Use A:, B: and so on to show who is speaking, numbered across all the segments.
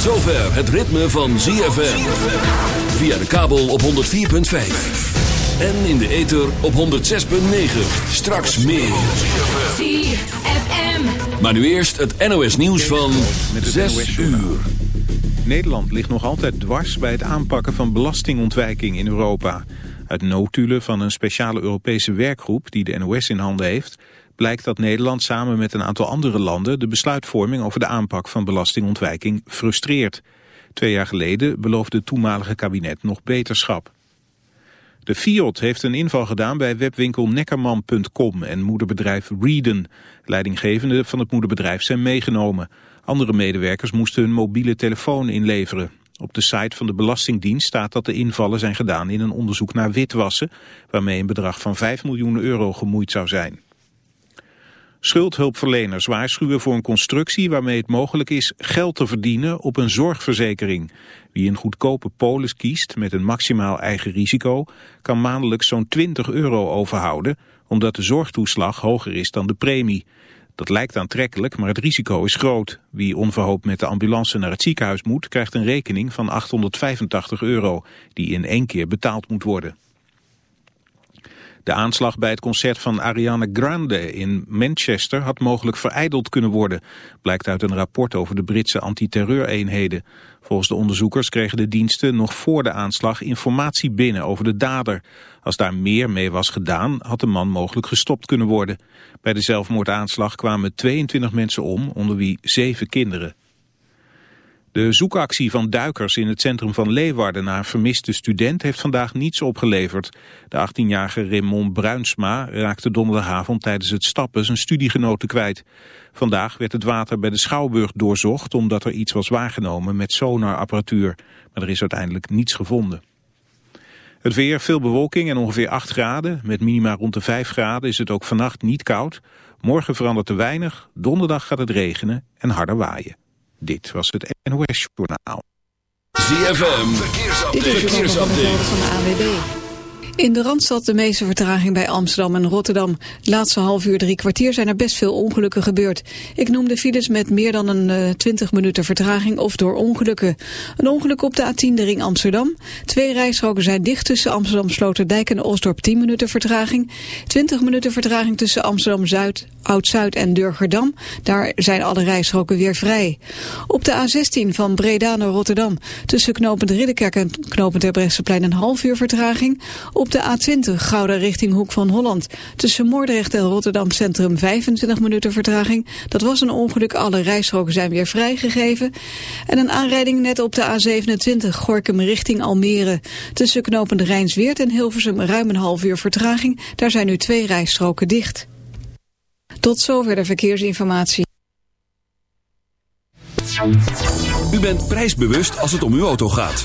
A: Tot zover het ritme van ZFM. Via de kabel op 104.5. En in de ether op 106.9. Straks meer.
B: ZFM.
A: Maar nu eerst het NOS nieuws van
C: Met het
A: 6
C: NOS-journaal.
A: uur.
C: Nederland ligt nog altijd dwars bij het aanpakken van belastingontwijking in Europa. Uit notulen van een speciale Europese werkgroep die de NOS in handen heeft... blijkt dat Nederland samen met een aantal andere landen... de besluitvorming over de aanpak van belastingontwijking frustreert. Twee jaar geleden beloofde het toenmalige kabinet nog beterschap. De Fiat heeft een inval gedaan bij webwinkel Neckerman.com en moederbedrijf Reeden. Leidinggevenden van het moederbedrijf zijn meegenomen. Andere medewerkers moesten hun mobiele telefoon inleveren. Op de site van de Belastingdienst staat dat de invallen zijn gedaan in een onderzoek naar witwassen, waarmee een bedrag van 5 miljoen euro gemoeid zou zijn. Schuldhulpverleners waarschuwen voor een constructie waarmee het mogelijk is geld te verdienen op een zorgverzekering. Wie een goedkope polis kiest met een maximaal eigen risico kan maandelijks zo'n 20 euro overhouden omdat de zorgtoeslag hoger is dan de premie. Dat lijkt aantrekkelijk, maar het risico is groot. Wie onverhoopt met de ambulance naar het ziekenhuis moet krijgt een rekening van 885 euro die in één keer betaald moet worden. De aanslag bij het concert van Ariana Grande in Manchester had mogelijk vereideld kunnen worden, blijkt uit een rapport over de Britse antiterreureenheden. Volgens de onderzoekers kregen de diensten nog voor de aanslag informatie binnen over de dader. Als daar meer mee was gedaan, had de man mogelijk gestopt kunnen worden. Bij de zelfmoordaanslag kwamen 22 mensen om, onder wie zeven kinderen. De zoekactie van duikers in het centrum van Leeuwarden naar vermiste student heeft vandaag niets opgeleverd. De 18-jarige Raymond Bruinsma raakte donderdagavond tijdens het stappen zijn studiegenoten kwijt. Vandaag werd het water bij de Schouwburg doorzocht omdat er iets was waargenomen met sonarapparatuur. Maar er is uiteindelijk niets gevonden. Het weer, veel bewolking en ongeveer 8 graden. Met minima rond de 5 graden is het ook vannacht niet koud. Morgen verandert er weinig. Donderdag gaat het regenen en harder waaien. Dit was het NOS Journaal.
A: ZFM,
D: Dit is
A: verkeersupdate.
D: Jolanda van van de AWB. In de Randstad de meeste vertraging bij Amsterdam en Rotterdam. Laatste half uur, drie kwartier zijn er best veel ongelukken gebeurd. Ik noem de files met meer dan een eh, 20 minuten vertraging of door ongelukken. Een ongeluk op de A10 de ring Amsterdam. Twee rijstroken zijn dicht tussen Amsterdam Sloterdijk en Osdorp 10 minuten vertraging. 20 minuten vertraging tussen Amsterdam Zuid, Oud-Zuid en Durgerdam. Daar zijn alle rijstroken weer vrij. Op de A16 van Breda naar Rotterdam. Tussen knopend Ridderkerk en knopend Terbrechtseplein een half uur vertraging. Op de A20 Gouda richting Hoek van Holland. Tussen Moordrecht en Rotterdam Centrum 25 minuten vertraging. Dat was een ongeluk, alle rijstroken zijn weer vrijgegeven. En een aanrijding net op de A27 Gorkum richting Almere. Tussen knopend Rijnsweert en Hilversum ruim een half uur vertraging. Daar zijn nu twee rijstroken dicht. Tot zover de verkeersinformatie.
A: U bent prijsbewust als het om uw auto gaat.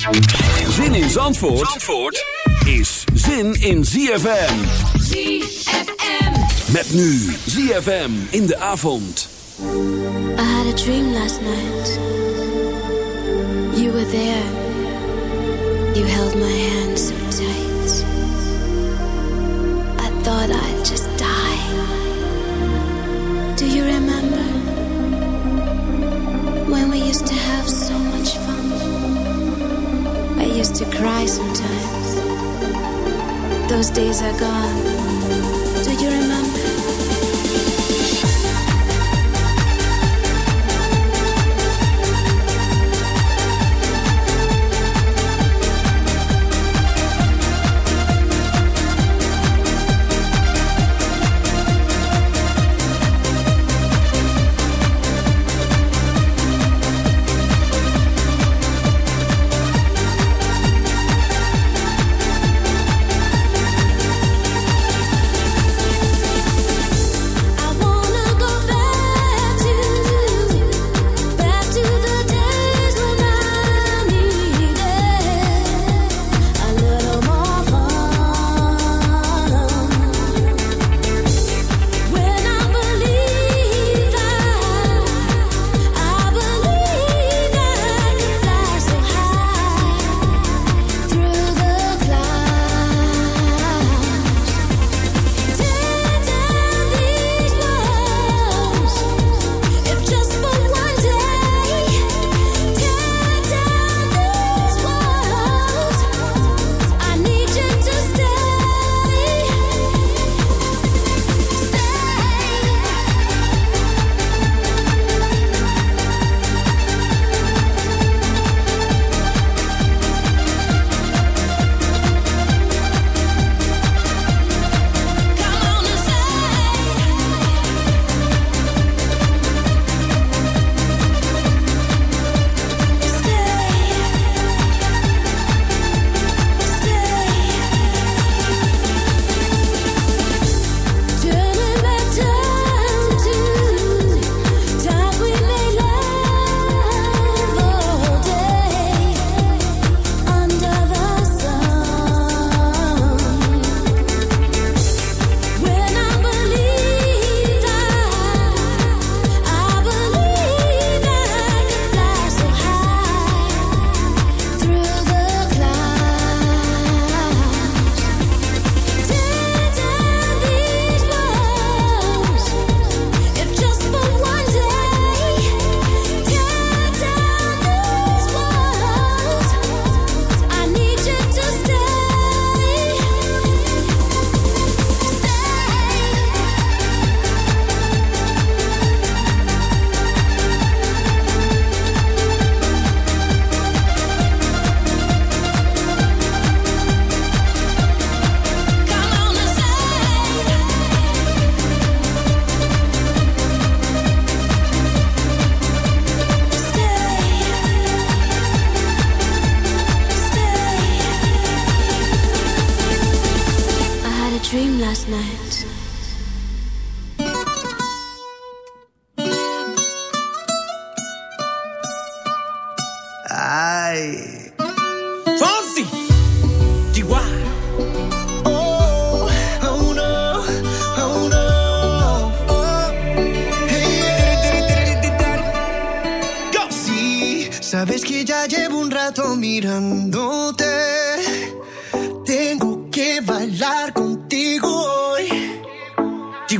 A: Zin in Zandvoort, Zandvoort is zin in ZFM.
B: ZFM.
A: Met nu ZFM in de avond.
E: I had a dream last night. You were there. You held my hand so tight. I thought I'd just days are gone.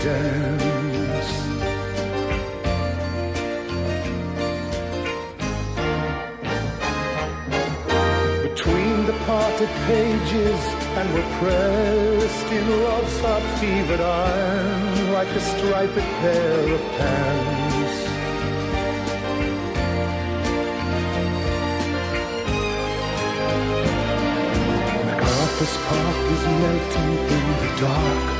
F: dance. Between the parted pages and we're pressed in love's hot fevered iron like a striped pair of pants. MacArthur's Park is melting in the dark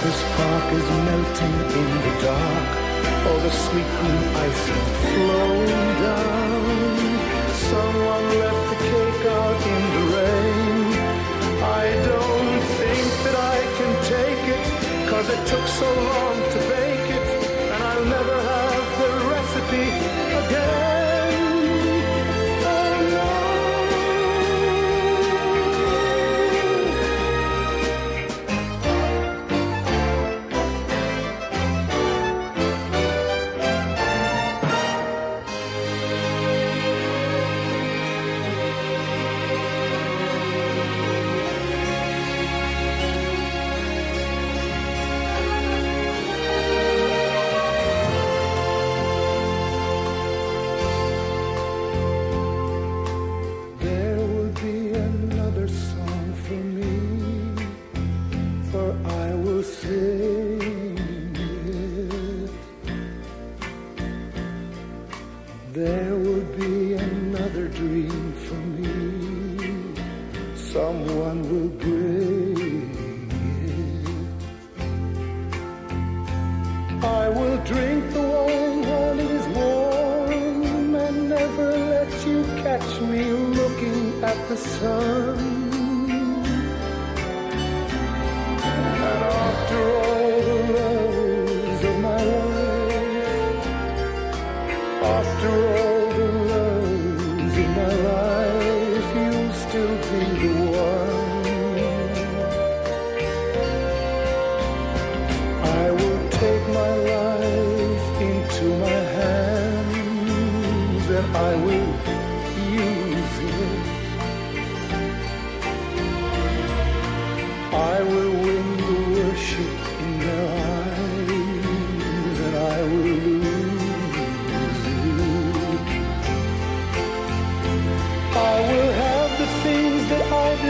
F: MacArthur's Park is melting in the dark. All the sweet green icing flowing down. Someone left the cake out in the rain. I don't think that I can take it, cause it took so long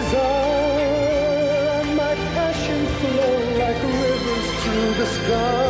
F: desire and my passion flow like rivers through the sky.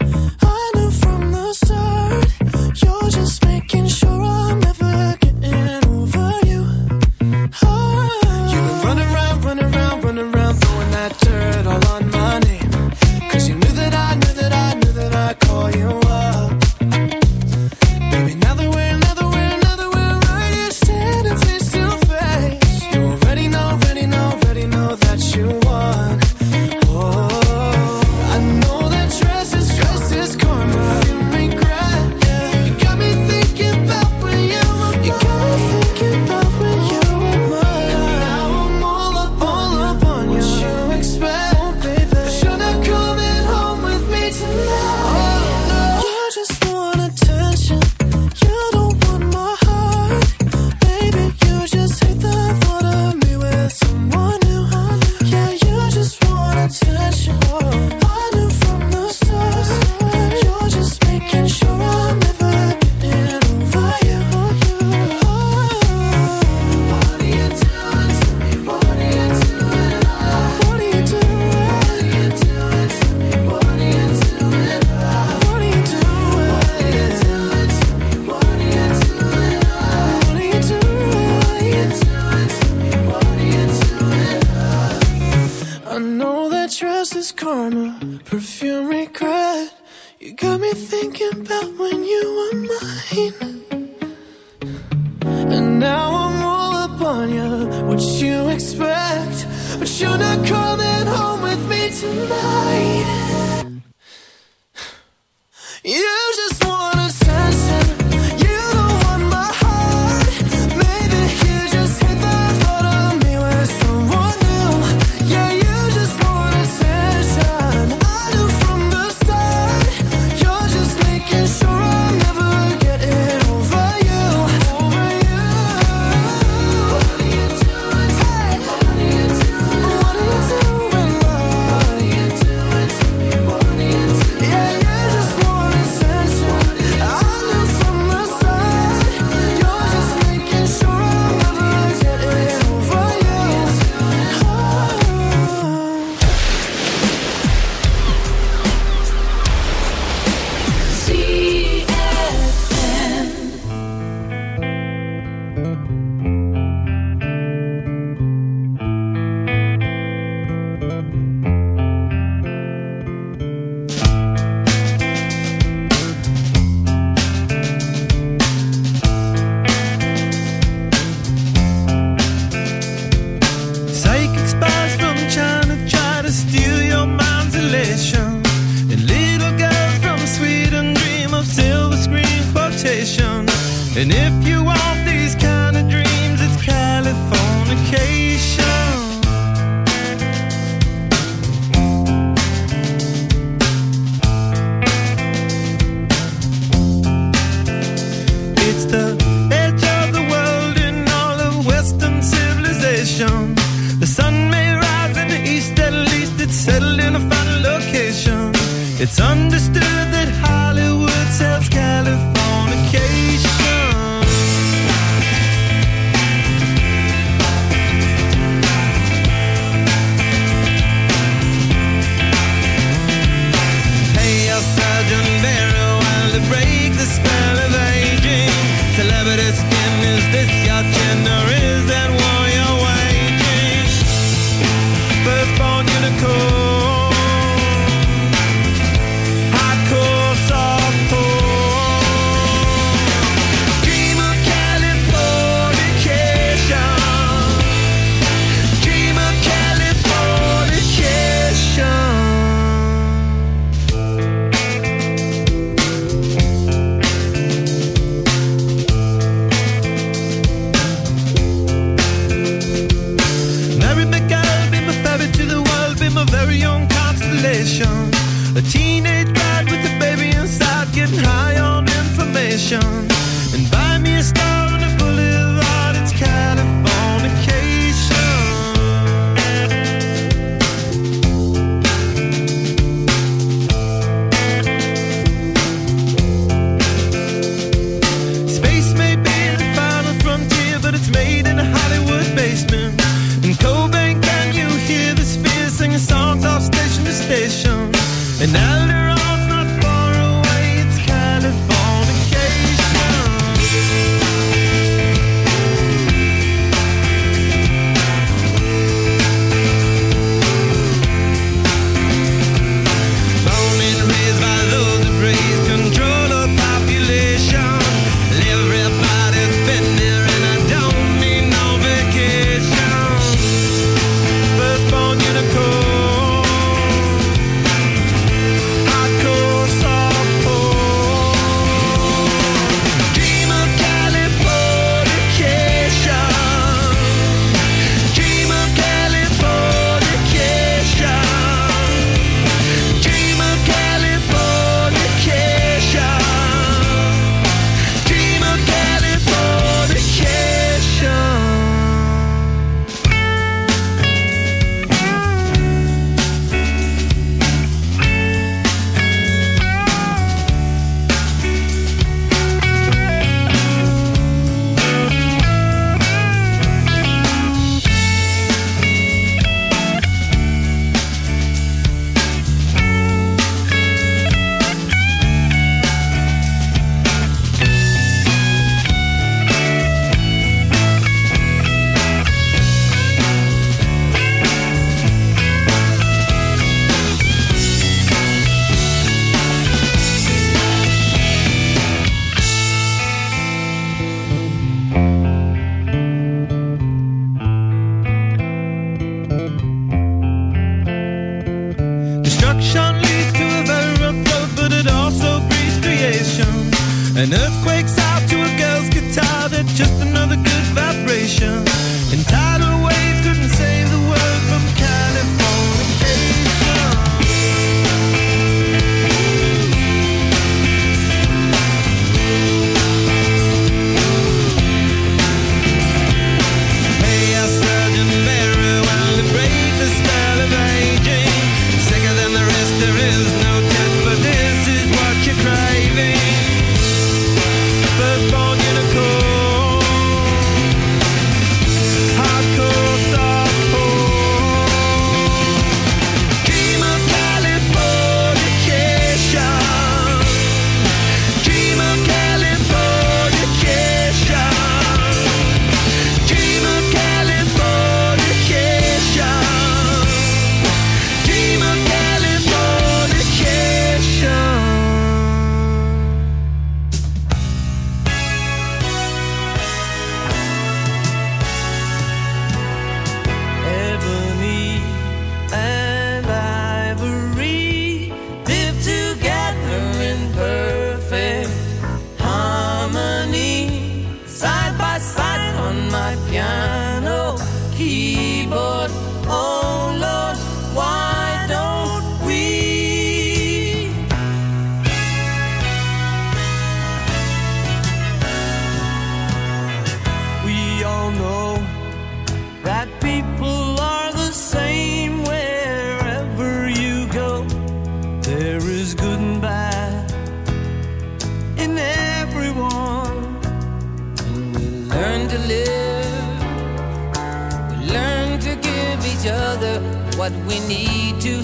G: we need to